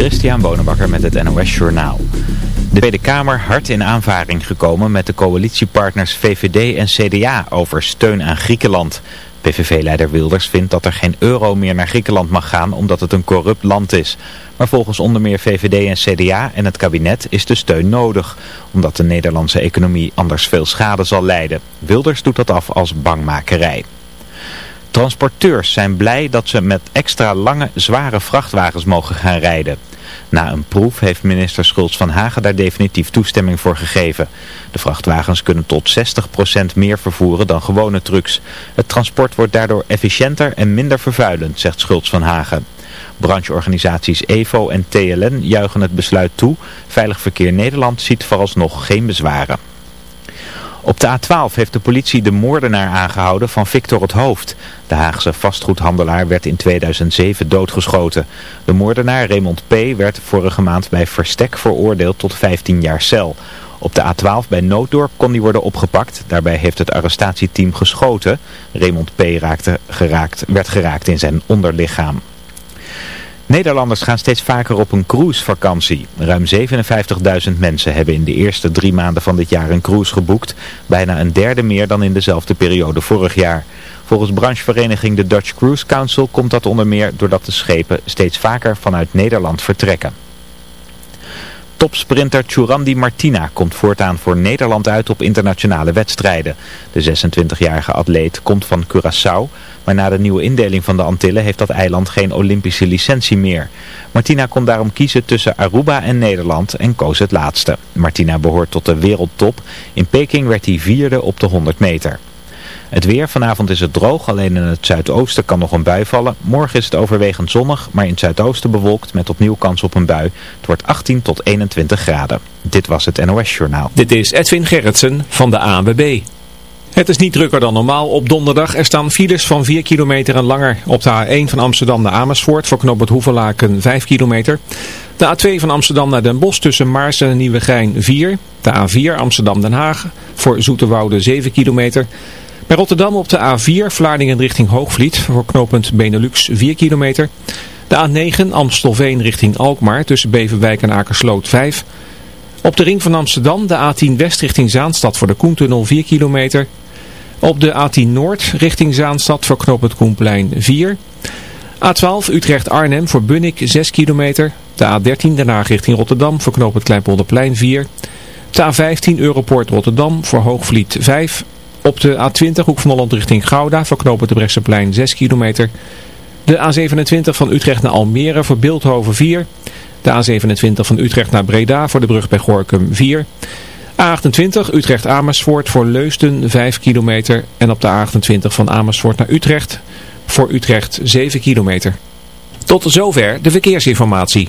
Christian Bonenbakker met het NOS Journaal. De Tweede Kamer hard in aanvaring gekomen met de coalitiepartners VVD en CDA over steun aan Griekenland. PVV-leider Wilders vindt dat er geen euro meer naar Griekenland mag gaan omdat het een corrupt land is. Maar volgens onder meer VVD en CDA en het kabinet is de steun nodig. Omdat de Nederlandse economie anders veel schade zal lijden. Wilders doet dat af als bangmakerij. Transporteurs zijn blij dat ze met extra lange, zware vrachtwagens mogen gaan rijden. Na een proef heeft minister Schultz van Hagen daar definitief toestemming voor gegeven. De vrachtwagens kunnen tot 60% meer vervoeren dan gewone trucks. Het transport wordt daardoor efficiënter en minder vervuilend, zegt Schultz van Hagen. Brancheorganisaties EVO en TLN juichen het besluit toe. Veilig Verkeer Nederland ziet vooralsnog geen bezwaren. Op de A12 heeft de politie de moordenaar aangehouden van Victor het Hoofd. De Haagse vastgoedhandelaar werd in 2007 doodgeschoten. De moordenaar Raymond P. werd vorige maand bij Verstek veroordeeld tot 15 jaar cel. Op de A12 bij Nooddorp kon hij worden opgepakt. Daarbij heeft het arrestatieteam geschoten. Raymond P. Raakte geraakt, werd geraakt in zijn onderlichaam. Nederlanders gaan steeds vaker op een cruisevakantie. Ruim 57.000 mensen hebben in de eerste drie maanden van dit jaar een cruise geboekt. Bijna een derde meer dan in dezelfde periode vorig jaar. Volgens branchevereniging de Dutch Cruise Council komt dat onder meer doordat de schepen steeds vaker vanuit Nederland vertrekken. Topsprinter Churandi Martina komt voortaan voor Nederland uit op internationale wedstrijden. De 26-jarige atleet komt van Curaçao, maar na de nieuwe indeling van de Antillen heeft dat eiland geen Olympische licentie meer. Martina kon daarom kiezen tussen Aruba en Nederland en koos het laatste. Martina behoort tot de wereldtop. In Peking werd hij vierde op de 100 meter. Het weer, vanavond is het droog, alleen in het zuidoosten kan nog een bui vallen. Morgen is het overwegend zonnig, maar in het zuidoosten bewolkt met opnieuw kans op een bui. Het wordt 18 tot 21 graden. Dit was het NOS Journaal. Dit is Edwin Gerritsen van de ANWB. Het is niet drukker dan normaal op donderdag. Er staan files van 4 kilometer en langer op de A1 van Amsterdam naar Amersfoort voor knooppunt Hoevelaken 5 kilometer. De A2 van Amsterdam naar Den Bosch tussen Maarsen en Nieuwegein 4. De A4 Amsterdam-Den Haag voor Zoeterwoude 7 kilometer. Bij Rotterdam op de A4 Vlaardingen richting Hoogvliet voor knooppunt Benelux 4 kilometer. De A9 Amstelveen richting Alkmaar tussen Beverwijk en Akersloot 5. Op de ring van Amsterdam de A10 West richting Zaanstad voor de Koentunnel 4 kilometer. Op de A10 Noord richting Zaanstad voor knooppunt Koenplein 4. A12 Utrecht-Arnhem voor Bunnik 6 kilometer. De A13 daarna richting Rotterdam voor knooppunt Kleinpolderplein 4. De A15 Europoort Rotterdam voor Hoogvliet 5. Op de A20 Hoek van Holland richting Gouda voor knooppunt de Brechtseplein 6 kilometer. De A27 van Utrecht naar Almere voor Beeldhoven 4. De A27 van Utrecht naar Breda voor de brug bij Gorkum 4. A28 Utrecht-Amersfoort voor Leusden 5 kilometer. En op de A28 van Amersfoort naar Utrecht voor Utrecht 7 kilometer. Tot zover de verkeersinformatie.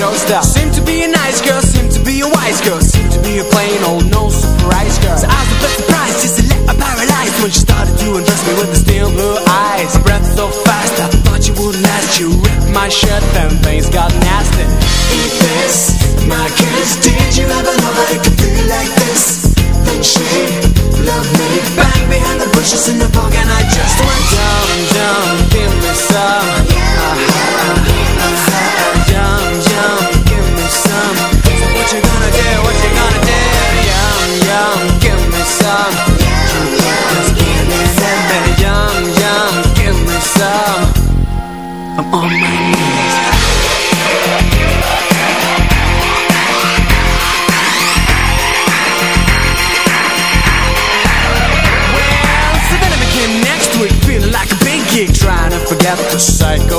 showstopper. Seemed to be a nice girl, seem to be a wise girl seem to be a plain old no surprise girl. So I was a bit surprised just to let her paralyzed When she started to undress me with the steel blue eyes. Breath so fast, I thought you wouldn't last. You ripped my shirt, then things got nasty. Eat this, my kiss Did you ever know that it could feel like this? Then she loved me. Bang behind the bushes in the park and I just went down, down.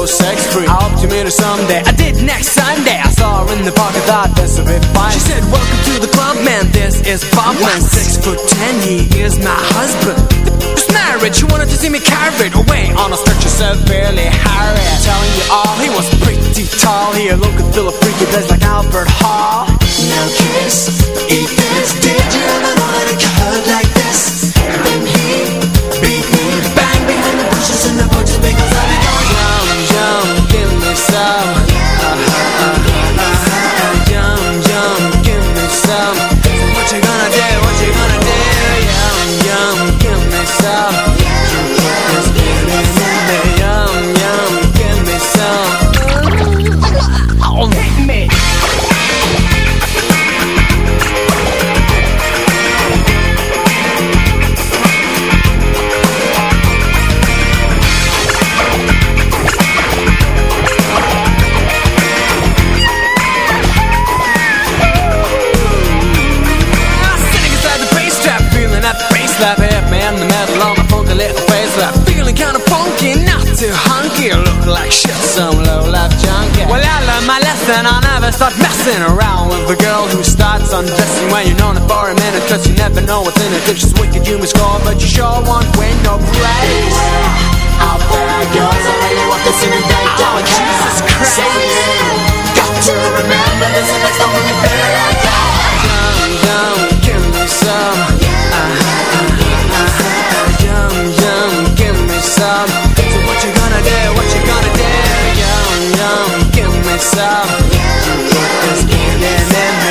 sex free. I hope to meet her someday. I did next Sunday. I saw her in the park. I thought that's a bit fine. She said welcome to the club man. This is Bob man. Six foot ten he is my husband. This marriage She wanted to see me carried away On a stretcher severely harried. Telling you all he was pretty tall. He looked and feel a freaky place like Albert Hall. Now kiss, eat this Did you ever wanna get hurt like this? shit. Some low-life junkie. Well, I learned my lesson. I'll never start messing around with a girl who starts undressing when you're known her for a minute. Cause you never know what's in it. If she's wicked, you must call, but you sure won't win no praise. Out there, girls, I really want this in the daytime. Oh, Jesus Christ. So you got to remember this, is the only thing I got. Yum, yum, give me some. Oh, yum, yum, uh-huh, uh-huh, uh-huh. give me some. myself. You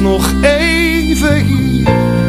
Nog even hier.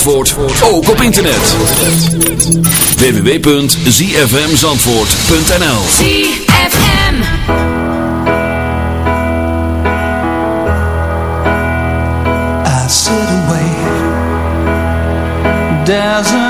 Zandvoort ook op internet. www.zfmzandvoort.nl ZFM I sit away. There's a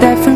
that from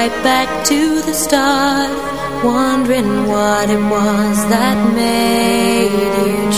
right back to the start, wondering what it was that made you.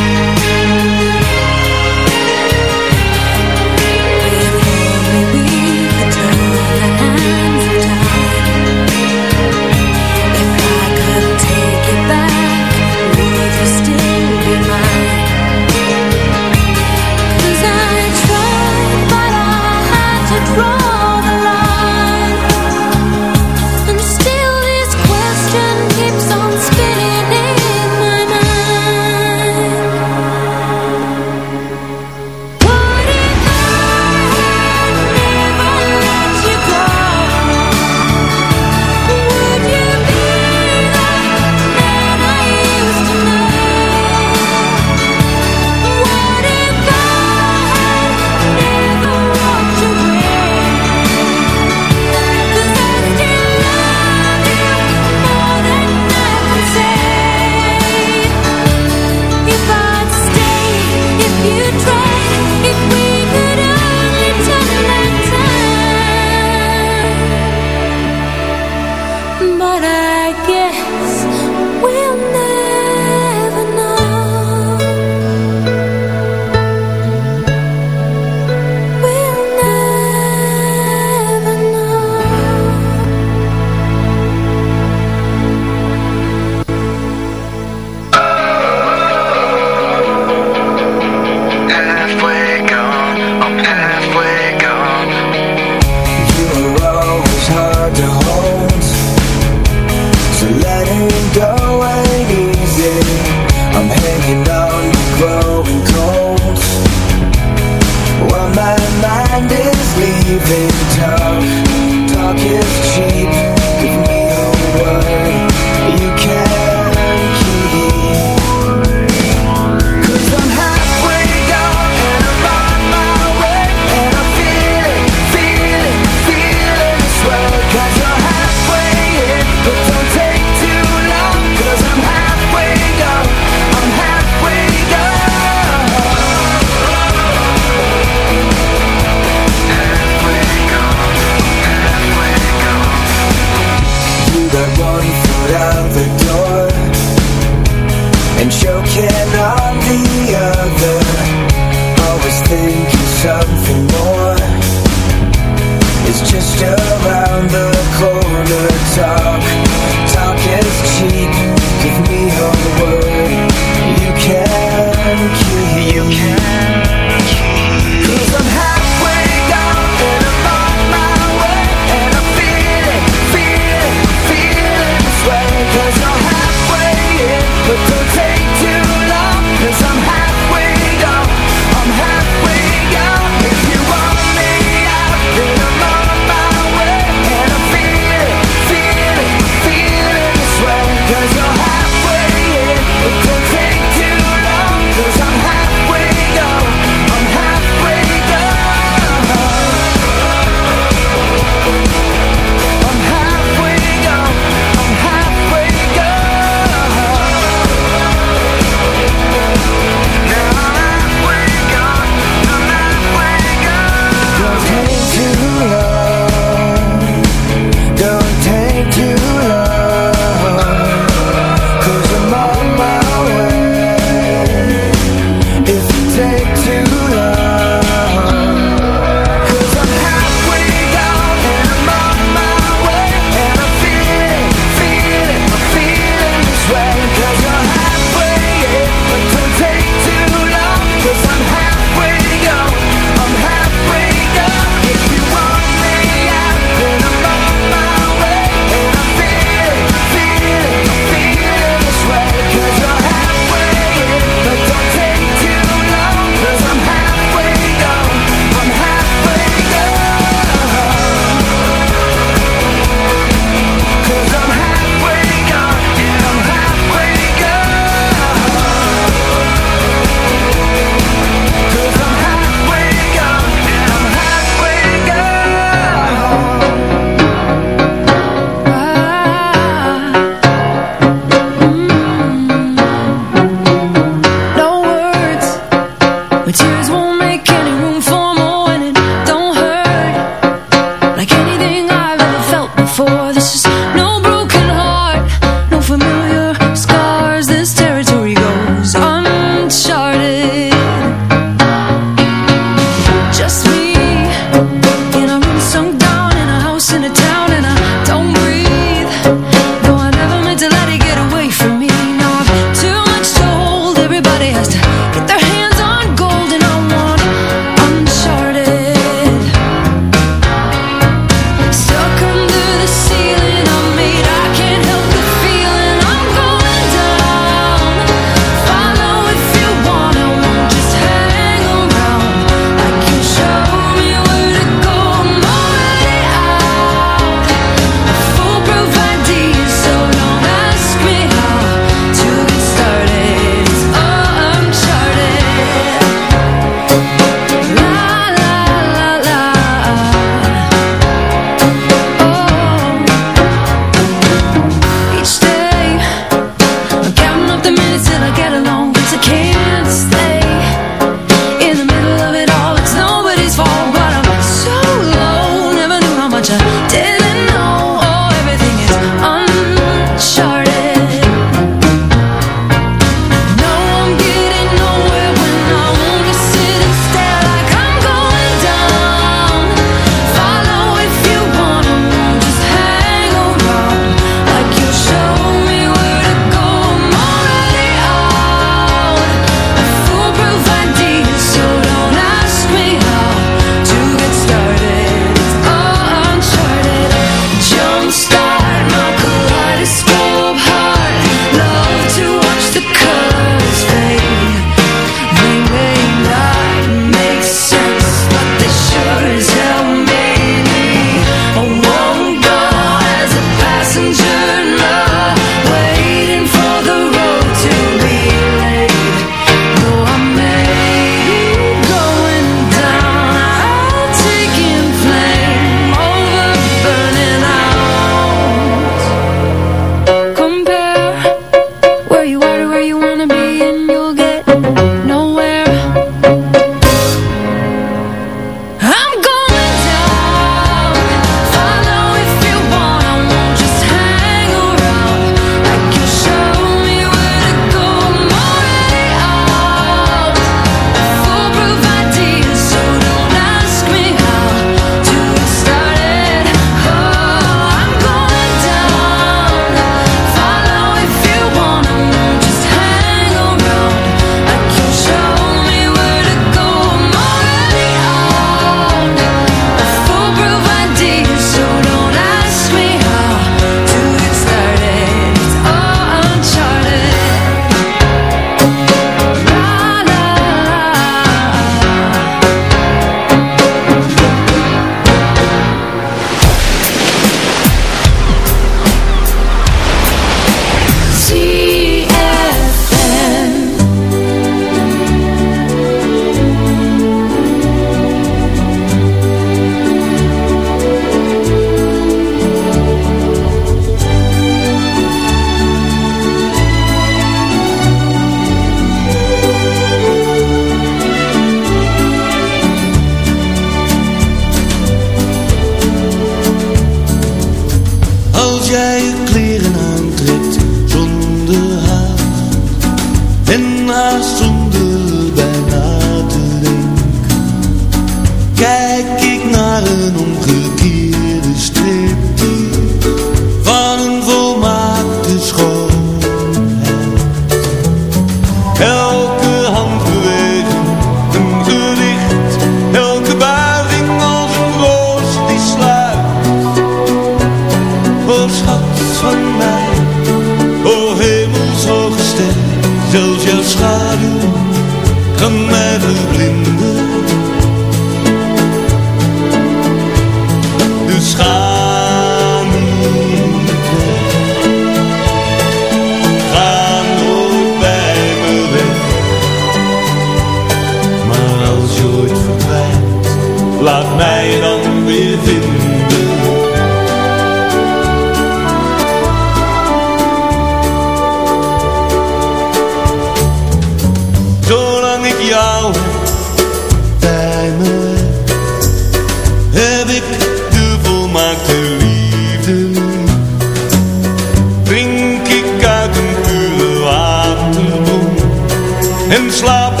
Slaap